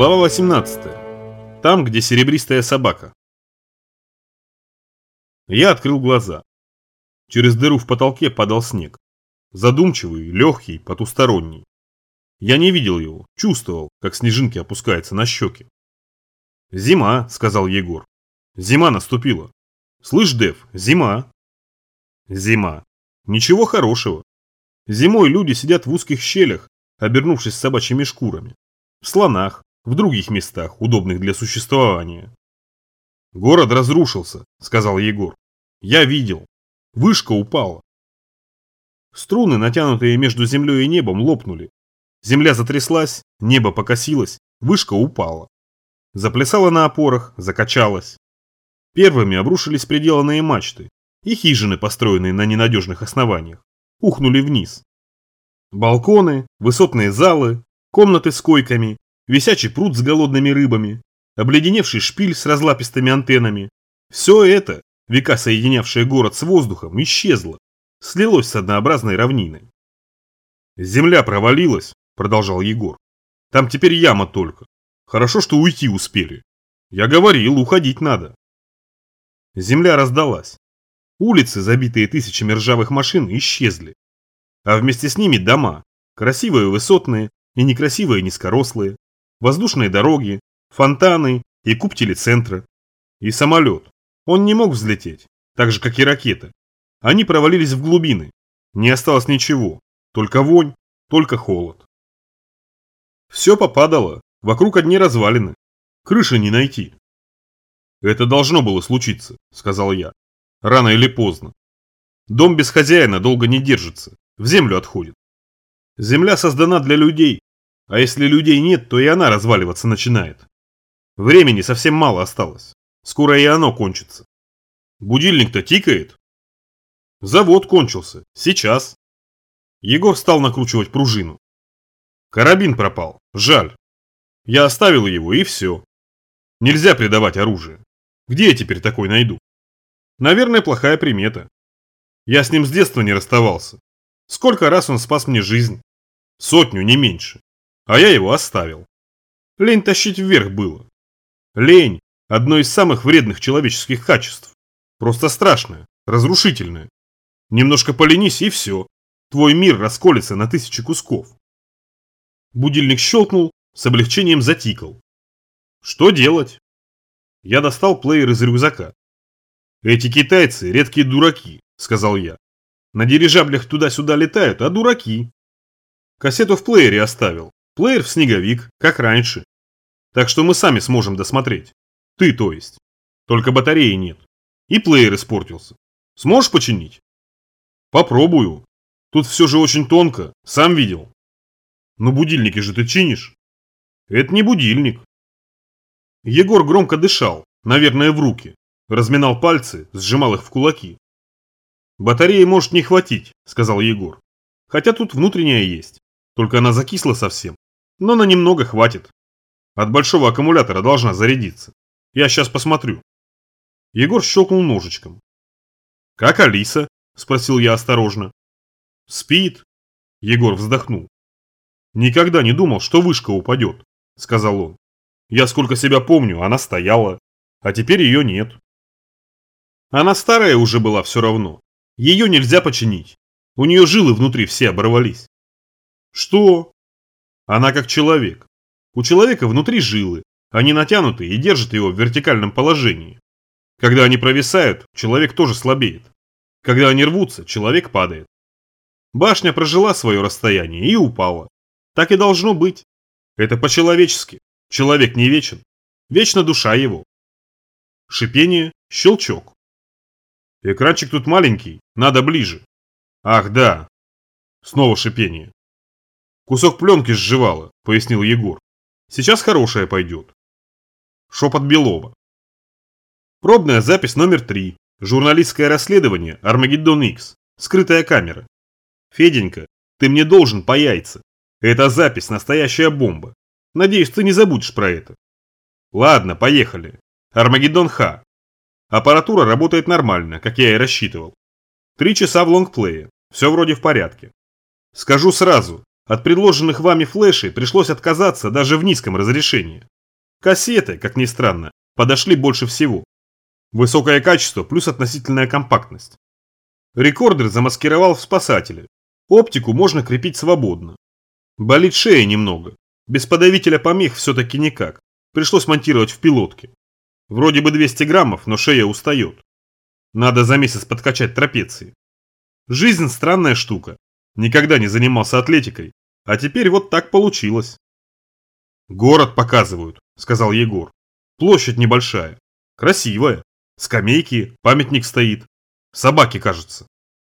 Глава 18. Там, где серебристая собака. Я открыл глаза. Через дыру в потолке падал снег. Задумчивый, легкий, потусторонний. Я не видел его, чувствовал, как снежинки опускаются на щеки. «Зима», — сказал Егор. «Зима наступила. Слышь, Дев, зима». Зима. Ничего хорошего. Зимой люди сидят в узких щелях, обернувшись собачьими шкурами. В слонах, в других местах, удобных для существования. «Город разрушился», — сказал Егор. «Я видел. Вышка упала». Струны, натянутые между землей и небом, лопнули. Земля затряслась, небо покосилось, вышка упала. Заплясала на опорах, закачалась. Первыми обрушились приделанные мачты, и хижины, построенные на ненадежных основаниях, ухнули вниз. Балконы, высотные залы, комнаты с койками, висячий пруд с голодными рыбами, обледеневший шпиль с разлапистыми антеннами. Все это, века соединявшее город с воздухом, исчезло, слилось с однообразной равниной. «Земля провалилась», — продолжал Егор. «Там теперь яма только. Хорошо, что уйти успели. Я говорил, уходить надо». Земля раздалась. Улицы, забитые тысячами ржавых машин, исчезли. А вместе с ними дома, красивые высотные и некрасивые низкорослые, воздушные дороги, фонтаны и куб телецентра. И самолет. Он не мог взлететь, так же, как и ракеты. Они провалились в глубины. Не осталось ничего, только вонь, только холод. Все попадало, вокруг одни развалины. Крыши не найти. Это должно было случиться, сказал я. Рано или поздно. Дом без хозяина долго не держится, в землю отходит. Земля создана для людей, а если людей нет, то и она разваливаться начинает. Времени совсем мало осталось. Скоро и оно кончится. Будильник-то тикает. Завод кончился. Сейчас. Егор стал накручивать пружину. Карабин пропал. Жаль. Я оставил его и все. Нельзя предавать оружие. Где я теперь такой найду? Наверное, плохая примета. Я с ним с детства не расставался. Сколько раз он спас мне жизнь? Сотню, не меньше. А я его оставил. Лень тащить вверх было. Лень – одно из самых вредных человеческих качеств. Просто страшное, разрушительное. Немножко поленись и все. Твой мир расколется на тысячи кусков. Будильник щелкнул, с облегчением затикал. Что делать? Я достал плеер из рюкзака. «Эти китайцы – редкие дураки», – сказал я. «На дирижаблях туда-сюда летают, а дураки». Кассету в плеере оставил. Плеер в снеговик, как раньше. Так что мы сами сможем досмотреть. Ты, то есть. Только батареи нет. И плеер испортился. Сможешь починить? Попробую. Тут все же очень тонко, сам видел. Но будильники же ты чинишь. Это не будильник. Егор громко дышал, наверное, в руки. Разминал пальцы, сжимал их в кулаки. «Батареи может не хватить», – сказал Егор. «Хотя тут внутренняя есть. Только она закисла совсем. Но на немного хватит. От большого аккумулятора должна зарядиться. Я сейчас посмотрю». Егор щелкнул ножичком. «Как Алиса?» – спросил я осторожно. «Спит». Егор вздохнул. «Никогда не думал, что вышка упадет», – сказал он. «Я сколько себя помню, она стояла, а теперь ее нет». Она старая уже была все равно. Ее нельзя починить. У нее жилы внутри все оборвались. Что? Она как человек. У человека внутри жилы. Они натянуты и держат его в вертикальном положении. Когда они провисают, человек тоже слабеет. Когда они рвутся, человек падает. Башня прожила свое расстояние и упала. Так и должно быть. Это по-человечески. Человек не вечен. Вечна душа его. Шипение, щелчок. Экранчик тут маленький, надо ближе. Ах, да. Снова шипение. Кусок пленки сживало, пояснил Егор. Сейчас хорошая пойдет. Шепот Белова. Пробная запись номер три. Журналистское расследование Армагеддон X. Скрытая камера. Феденька, ты мне должен по яйца. Это запись, настоящая бомба. Надеюсь, ты не забудешь про это. Ладно, поехали. Армагеддон Х. Аппаратура работает нормально, как я и рассчитывал. Три часа в лонгплее, все вроде в порядке. Скажу сразу, От предложенных вами флешей пришлось отказаться даже в низком разрешении. Кассеты, как ни странно, подошли больше всего. Высокое качество плюс относительная компактность. Рекордер замаскировал в спасателе. Оптику можно крепить свободно. Болит шея немного. Без подавителя помех все-таки никак. Пришлось монтировать в пилотке. Вроде бы 200 граммов, но шея устает. Надо за месяц подкачать трапеции. Жизнь странная штука. Никогда не занимался атлетикой. А теперь вот так получилось. Город показывают, сказал Егор. Площадь небольшая. Красивая. Скамейки, памятник стоит. Собаки, кажется.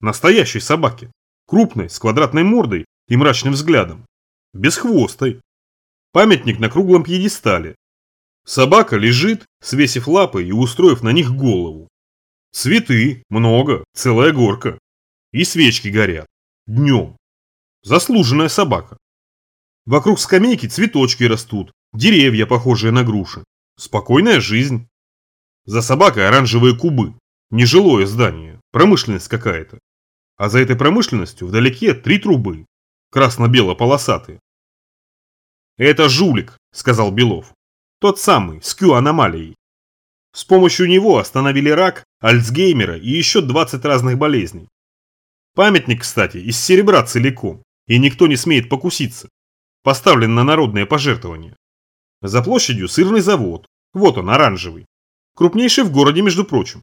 Настоящей собаки. Крупной, с квадратной мордой и мрачным взглядом. Без хвостой. Памятник на круглом пьедестале. Собака лежит, свесив лапы и устроив на них голову. Цветы, много, целая горка. И свечки горят. Днем. Заслуженная собака. Вокруг скамейки цветочки растут, деревья, похожие на груши. Спокойная жизнь. За собакой оранжевые кубы. Нежилое здание, промышленность какая-то. А за этой промышленностью вдалеке три трубы, красно-бело-полосатые. «Это жулик», – сказал Белов. «Тот самый, с Q-аномалией. С помощью него остановили рак, Альцгеймера и еще 20 разных болезней. Памятник, кстати, из серебра целиком, и никто не смеет покуситься. Поставлен на народные пожертвования. За площадью сырный завод, вот он, оранжевый. Крупнейший в городе, между прочим.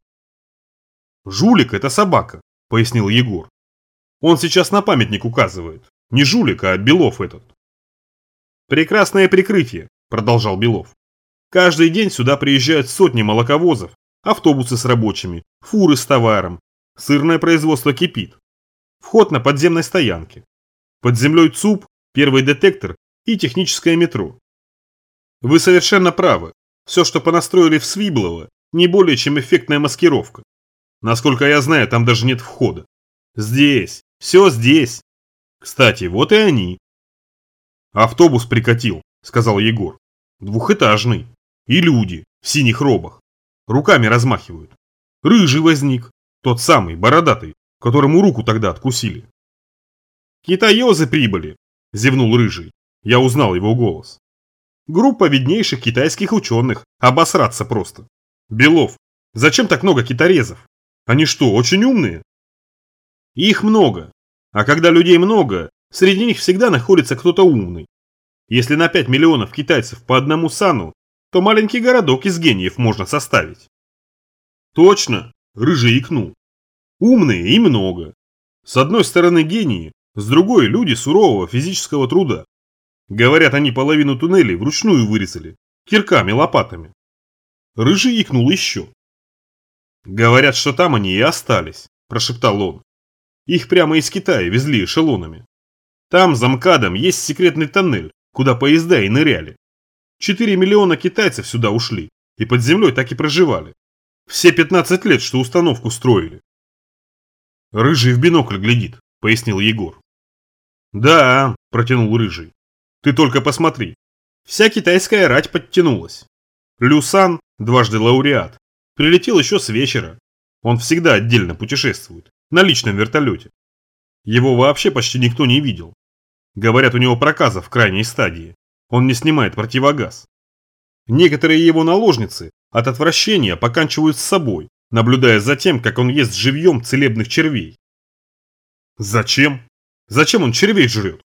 «Жулик – это собака», – пояснил Егор. «Он сейчас на памятник указывает. Не жулик, а Белов этот». «Прекрасное прикрытие», – продолжал Белов. «Каждый день сюда приезжают сотни молоковозов, автобусы с рабочими, фуры с товаром. Сырное производство кипит. Вход на подземной стоянке. Под землей ЦУП, первый детектор и техническое метро. Вы совершенно правы. Все, что понастроили в Свиблово, не более чем эффектная маскировка. Насколько я знаю, там даже нет входа. Здесь. Все здесь. Кстати, вот и они. Автобус прикатил, сказал Егор. Двухэтажный. И люди в синих робах. Руками размахивают. Рыжий возник. Тот самый, бородатый, которому руку тогда откусили. «Китаёзы прибыли!» – зевнул Рыжий. Я узнал его голос. Группа виднейших китайских ученых. Обосраться просто. Белов, зачем так много киторезов? Они что, очень умные? Их много. А когда людей много, среди них всегда находится кто-то умный. Если на 5 миллионов китайцев по одному сану, то маленький городок из гениев можно составить. Точно, Рыжий икнул. Умные и много. С одной стороны гении, с другой люди сурового физического труда. Говорят, они половину туннелей вручную вырезали, кирками, лопатами. Рыжий икнул еще. Говорят, что там они и остались, прошептал он. Их прямо из Китая везли эшелонами. Там за МКАДом есть секретный тоннель, куда поезда и ныряли. Четыре миллиона китайцев сюда ушли и под землей так и проживали. Все 15 лет, что установку строили. Рыжий в бинокль глядит, пояснил Егор. Да, протянул Рыжий. Ты только посмотри. Вся китайская рать подтянулась. Люсан, дважды лауреат, прилетел еще с вечера. Он всегда отдельно путешествует, на личном вертолете. Его вообще почти никто не видел. Говорят, у него проказа в крайней стадии. Он не снимает противогаз. Некоторые его наложницы от отвращения поканчивают с собой, наблюдая за тем, как он ест живьем целебных червей. Зачем? Зачем он червей жрет?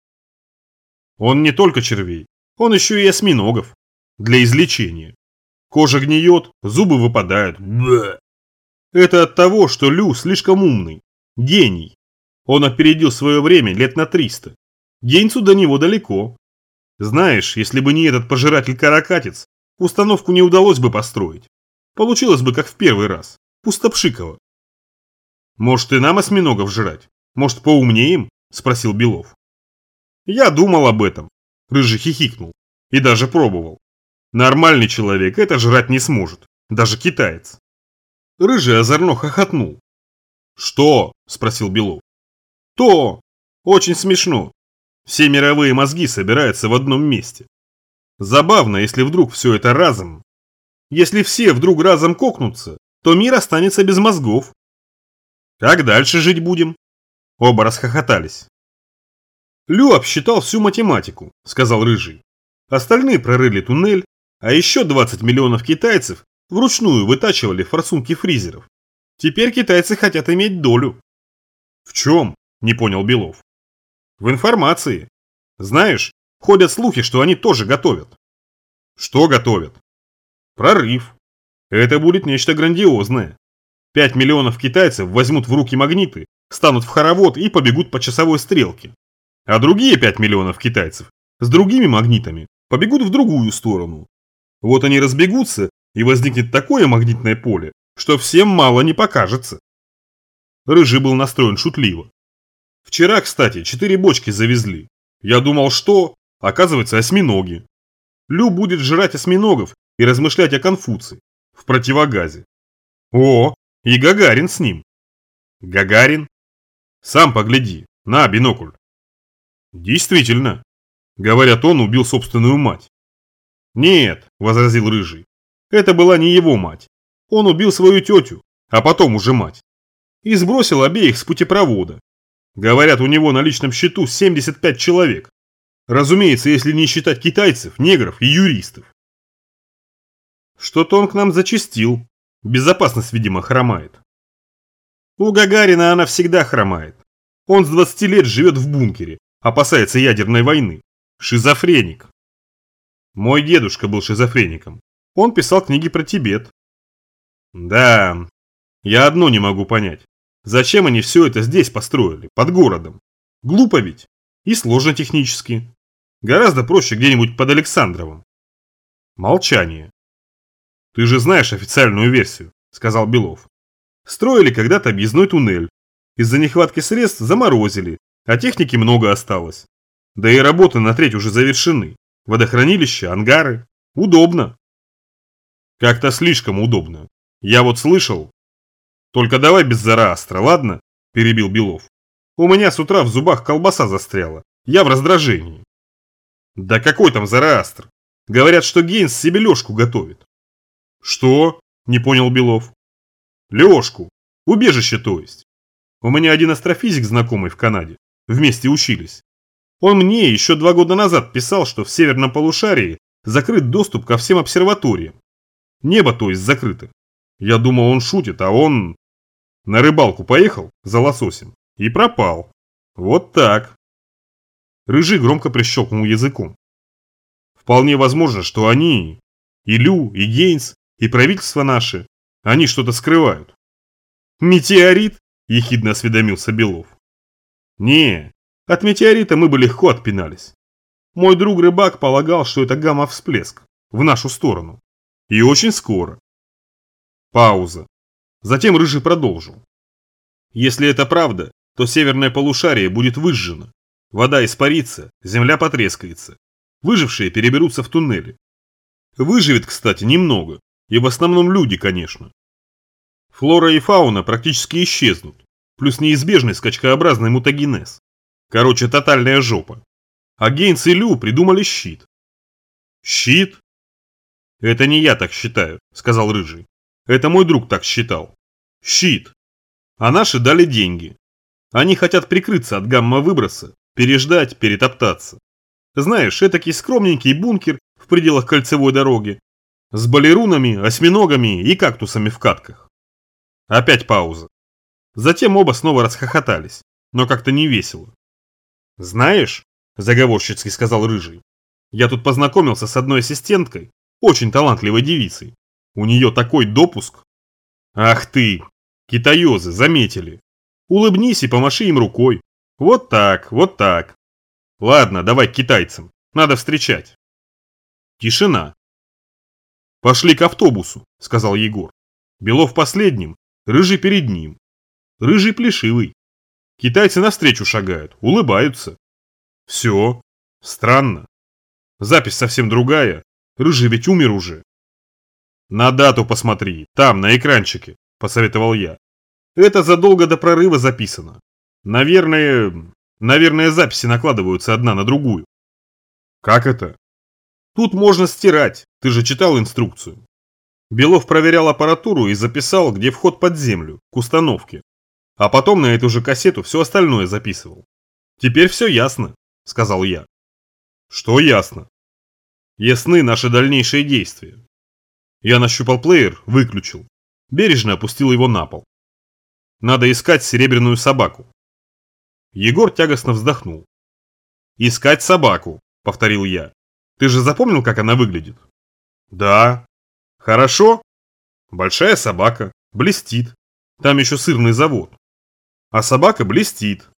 Он не только червей, он еще и осьминогов. Для излечения. Кожа гниет, зубы выпадают. Бэ. Это от того, что Лю слишком умный. Гений. Он опередил свое время лет на 300. Генцу до него далеко. Знаешь, если бы не этот пожиратель-каракатец, установку не удалось бы построить. Получилось бы как в первый раз. Пустопшикова. Может и нам осьминогов жрать? Может поумнеем? Спросил Белов. Я думал об этом. Рыжий хихикнул. И даже пробовал. Нормальный человек это жрать не сможет. Даже китаец. Рыжий озорно хохотнул. «Что?» – спросил Белов. «То! Очень смешно. Все мировые мозги собираются в одном месте. Забавно, если вдруг все это разом. Если все вдруг разом кокнутся, то мир останется без мозгов. Как дальше жить будем? Оба расхохотались. Лю обсчитал всю математику, сказал Рыжий. Остальные прорыли туннель, а еще 20 миллионов китайцев вручную вытачивали форсунки фризеров. Теперь китайцы хотят иметь долю. В чем? Не понял Белов. В информации. Знаешь, ходят слухи, что они тоже готовят. Что готовят? Прорыв. Это будет нечто грандиозное. 5 миллионов китайцев возьмут в руки магниты, станут в хоровод и побегут по часовой стрелке. А другие 5 миллионов китайцев с другими магнитами побегут в другую сторону. Вот они разбегутся, и возникнет такое магнитное поле, что всем мало не покажется. Рыжий был настроен шутливо. Вчера, кстати, четыре бочки завезли. Я думал, что... Оказывается, осьминоги. Лю будет жрать осьминогов и размышлять о Конфуции. В противогазе. О, и Гагарин с ним. Гагарин? Сам погляди, на бинокль. Действительно. Говорят, он убил собственную мать. Нет, возразил Рыжий. Это была не его мать. Он убил свою тетю, а потом уже мать. И сбросил обеих с путепровода. Говорят, у него на личном счету 75 человек. Разумеется, если не считать китайцев, негров и юристов. Что-то он к нам зачистил. Безопасность, видимо, хромает. У Гагарина она всегда хромает. Он с 20 лет живет в бункере, опасается ядерной войны. Шизофреник. Мой дедушка был шизофреником. Он писал книги про Тибет. Да, я одно не могу понять. Зачем они все это здесь построили, под городом? Глупо ведь. И сложно технически. Гораздо проще где-нибудь под Александровым. Молчание. Ты же знаешь официальную версию, сказал Белов. Строили когда-то объездной туннель. Из-за нехватки средств заморозили, а техники много осталось. Да и работы на треть уже завершены. Водохранилище, ангары. Удобно. Как-то слишком удобно. Я вот слышал. Только давай без Зараастра, ладно? Перебил Белов. У меня с утра в зубах колбаса застряла. Я в раздражении. Да какой там Зараастр? Говорят, что Гейнс себе лёжку готовит. Что? Не понял Белов. Лёшку. Убежище, то есть. У меня один астрофизик знакомый в Канаде. Вместе учились. Он мне еще два года назад писал, что в северном полушарии закрыт доступ ко всем обсерваториям. Небо, то есть, закрыто. Я думал, он шутит, а он... На рыбалку поехал за лососем и пропал. Вот так. Рыжий громко прищелкнул языком. Вполне возможно, что они, и Лю, и Гейнс, и правительство наше, они что-то скрывают. Метеорит? Ехидно осведомился Белов. Не, от метеорита мы бы легко отпинались. Мой друг-рыбак полагал, что это гамма-всплеск в нашу сторону. И очень скоро. Пауза. Затем Рыжий продолжил. Если это правда, то северное полушарие будет выжжено. Вода испарится, земля потрескается. Выжившие переберутся в туннели. Выживет, кстати, немного. И в основном люди, конечно. Флора и фауна практически исчезнут. Плюс неизбежный скачкообразный мутагенез. Короче, тотальная жопа. А Гейнс и Лю придумали щит. Щит? Это не я так считаю, сказал Рыжий. Это мой друг так считал. Щит. А наши дали деньги. Они хотят прикрыться от гамма-выброса, переждать, перетоптаться. Знаешь, этакий скромненький бункер в пределах кольцевой дороги. С балерунами, осьминогами и кактусами в катках. Опять пауза. Затем оба снова расхохотались, но как-то не весело. «Знаешь», – заговорщицки сказал Рыжий, – «я тут познакомился с одной ассистенткой, очень талантливой девицей. У нее такой допуск». «Ах ты! Китаёзы, заметили. Улыбнись и помаши им рукой. Вот так, вот так. Ладно, давай к китайцам. Надо встречать». Тишина. «Пошли к автобусу», – сказал Егор. Белов последним, Рыжий перед ним. Рыжий плешивый. Китайцы навстречу шагают, улыбаются. Все. Странно. Запись совсем другая. Рыжий ведь умер уже. На дату посмотри, там, на экранчике, посоветовал я. Это задолго до прорыва записано. Наверное, наверное, записи накладываются одна на другую. Как это? Тут можно стирать, ты же читал инструкцию. Белов проверял аппаратуру и записал, где вход под землю, к установке. А потом на эту же кассету все остальное записывал. Теперь все ясно. сказал я. Что ясно? Ясны наши дальнейшие действия. Я нащупал плеер, выключил. Бережно опустил его на пол. Надо искать серебряную собаку. Егор тягостно вздохнул. «Искать собаку», — повторил я. «Ты же запомнил, как она выглядит?» «Да». «Хорошо?» «Большая собака, блестит. Там еще сырный завод. А собака блестит.